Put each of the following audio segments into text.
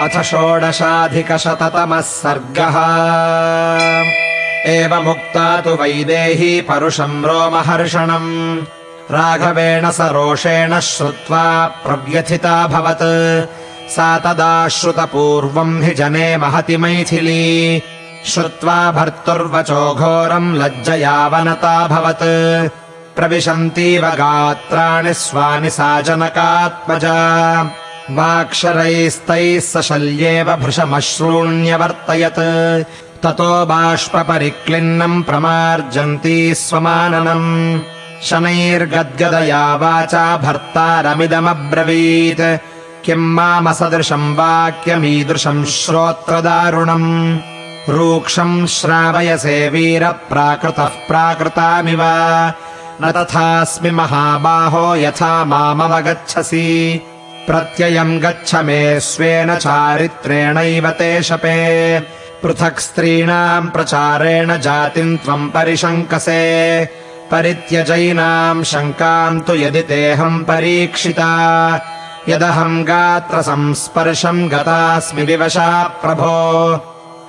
अथ षोडशाधिकशततमः सर्गः। एवमुक्ता तु वैदेही परुषम् रोमहर्षणम्। राघवेण स रोषेण श्रुत्वा प्रव्यथिताभवत् सा तदा श्रुतपूर्वम् हि जने महति मैथिली। श्रुत्वा भर्तुर्वचो घोरम् लज्जयावनताभवत् प्रविशन्तीव गात्राणि स्वानि सा जनकात्मजा वाक्षरैस्तैः स शल्येव भृशमश्रूण्यवर्तयत्। ततो बाष्पपरिक्लिन्नम् प्रमार्जन्ती स्वमाननम्। शनैर्गद्गदया वाचा भर्तारमिदमब्रवीत्। किम् मामसदृशम् वाक्यमीदृशम् श्रोत्रदारुणम्। रूक्षम् श्रावयसे वीरप्राकृतः प्राकृतामिव। न तथास्मि महाबाहो यथा मामवगच्छसि प्रत्ययम् गच्छ मे स्वेन चारित्रेणैव ते शपे। पृथक् स्त्रीणाम् प्रचारेण जातिम् त्वम् परिशङ्कसे। परित्यजैनाम् शङ्काम् तु यदि तेऽहम् परीक्षिता। यदहम् गात्रसंस्पर्शम् गतास्मि विवशा प्रभो।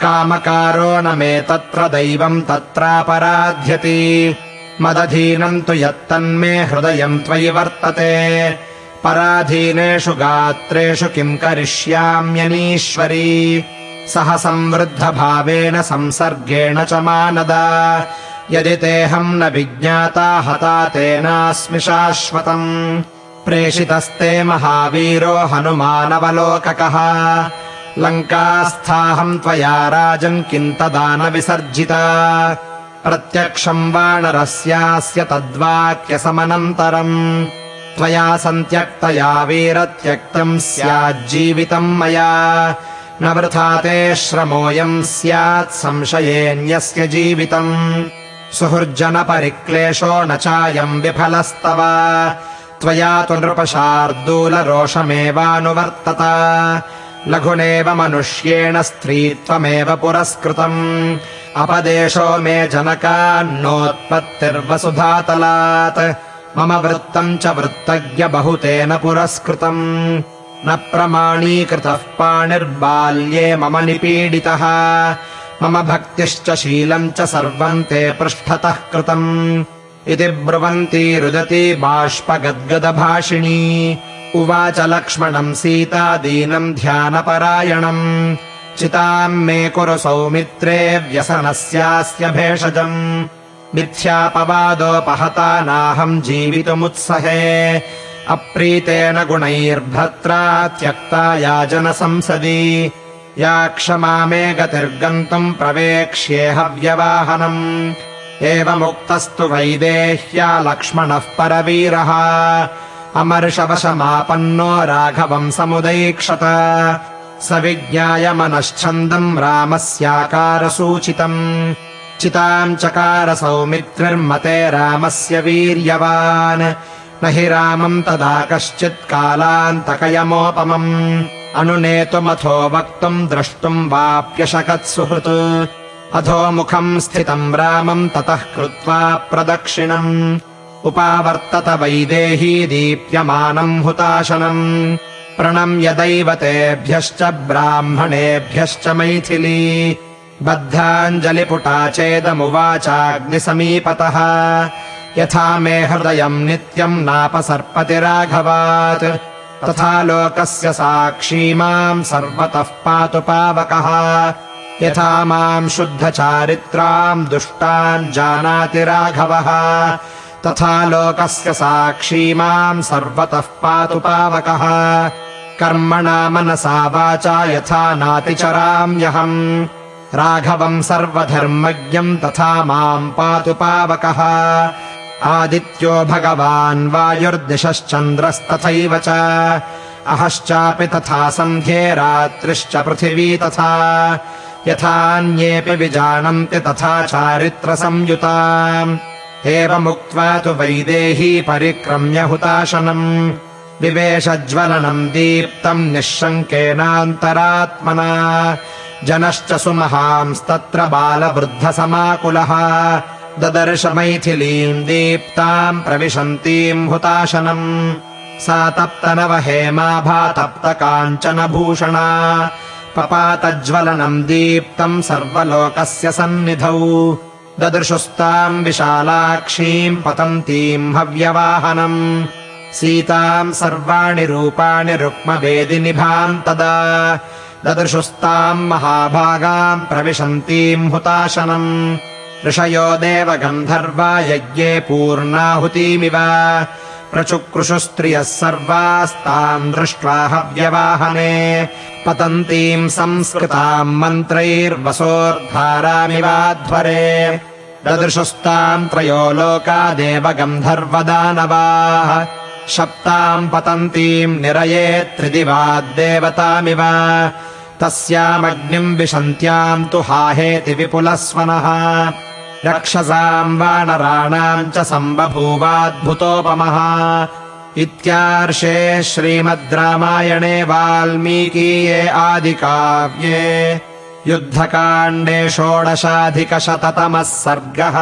कामकारो न मे तत्र दैवम् तत्रापराध्यति। मदधीनम् तु यत्तन्मे हृदयम् त्वयि वर्तते पराधीनेषु गात्रेषु किम् करिष्याम्यनीश्वरी? सह संवृद्धभावेन संसर्गेण च मानदा। यदि तेऽहम् न विज्ञाता हता तेनास्मि शाश्वतम्। प्रेषितस्ते महावीरो हनुमानवलोककः। लङ्कास्थाहम् त्वया राजन् किम् तदा न विसर्जिता। प्रत्यक्षम् वानरस्यास्य तद्वाक्यसमनन्तरम् त्वया सन्त्यक्तया वीरत्यक्तम् स्याज्जीवितम् मया। न वृथा ते श्रमोऽयम् स्यात् संशयेऽन्यस्य जीवितम्। सुहृज्जनपरिक्लेशो न चायम् विफलस्तव। त्वया तु नृपशार्दूलरोषमेवानुवर्तत। लघुनेव मनुष्येण स्त्रीत्वमेव पुरस्कृतम्। अपदेशो मे जनकान्नोत्पत्तिर्वसुधातलात् मम वृत्तम् च वृत्तज्ञ बहुतेन पुरस्कृतम्। न प्रमाणीकृतः पाणिर्बाल्ये मम निपीडितः। मम भक्तिश्च शीलम् च सर्वम् ते पृष्ठतः कृतम्। इति ब्रुवन्ती रुदती बाष्पगद्गदभाषिणी। उवाच लक्ष्मणम् सीता दीनम् ध्यानपरायणम्। चिताम् मे कुरु सौमित्रे व्यसनस्यास्य भेषजम् मिथ्यापवादोपहता नाहम् जीवितुमुत्सहे। अप्रीतेन गुणैर्भर्त्रा त्यक्ता याजनसंसदि या क्षमा मे गतिर्गन्तुम् प्रवेक्ष्येह एवमुक्तस्तु वैदेह्या लक्ष्मणः परवीरः। अमर्षवशमापन्नो राघवम् समुदैक्षत स विज्ञाय मनश्छन्दम् रामस्याकारसूचितम् चिताम् चकार सौमित्रिर्मते रामस्य वीर्यवान्। न हि रामम् तदा कश्चित् कालान्तकयमोपमम्। अनुनेतुमथो वक्तुम् द्रष्टुम् वाप्यशकत् सुहृत् अधोमुखम् स्थितम् रामम् ततः कृत्वा प्रदक्षिणम्। उपावर्तत वैदेही दीप्यमानम् हुताशनम्। प्रणम्य दैवतेभ्यश्च ब्राह्मणेभ्यश्च मैथिली बद्धाञ्जलिपुटा चेदमुवाचाग्निसमीपतः यथा मे हृदयम् नित्यम् नापसर्पति राघवात् तथा लोकस्य साक्षी माम् सर्वतः पातु पावकः। यथा माम् शुद्धचारित्राम् दुष्टान् जानाति राघवः। तथा लोकस्य साक्षी माम् सर्वतः पातु पावकः। कर्मणा मनसा वाचा यथा नातिचराम्यहम् राघवम् सर्वधर्मज्ञम् तथा माम् पातु पावकः। आदित्यो भगवान् वायुर्दिशश्चन्द्रस्तथैव च। अहश्चापि तथा सन्ध्ये रात्रिश्च पृथिवी तथा। यथान्येऽपि विजानन्ति तथा चारित्रसंयुता एवमुक्त्वा तु वैदेही परिक्रम्य हुताशनम् विवेशज्वलनम् दीप्तम् निःशङ्केनान्तरात्मना जनश्च सुमहांस्तत्र बालवृद्धसमाकुलः। ददर्श मैथिलीम् दीप्ताम् प्रविशन्तीम् हुताशनम्। सा तप्त काञ्चनभूषणा पपातज्वलनम् दीप्तम् सर्वलोकस्य सन्निधौ। ददृशुस्ताम् विशालाक्षीम् पतन्तीम् हव्यवाहनम्। सीताम् सर्वाणि रूपाणि रुक्मवेदिनिभाम् तदा ददृशुस्ताम् महाभागाम् प्रविशन्तीम् हुताशनम्। ऋषयो देव गन्धर्वा यज्ञे पूर्णाहुतीमिव। प्रचुक्रुषुस्त्रियः सर्वास्ताम् दृष्ट्वा हव्यवाहने। पतन्तीम् संस्कृताम् मन्त्रैर्वसोर्धारामिवाध्वरे ददृशुस्ताम् त्रयो लोकादेव गन्धर्वदानवाः शप्ताम् पतन्तीम् निरये त्रिदिवाद्देवतामिव तस्यामग्निम् विशन्त्याम् तु हाहेति विपुलस्वनः। रक्षसाम् वानराणाम् च सम्बभूवाद्भुतोपमः। इत्यार्षे श्रीमद् रामायणे वाल्मीकीये आदिकाव्ये। युद्धकाण्डे षोडशाधिकशततमः सर्गः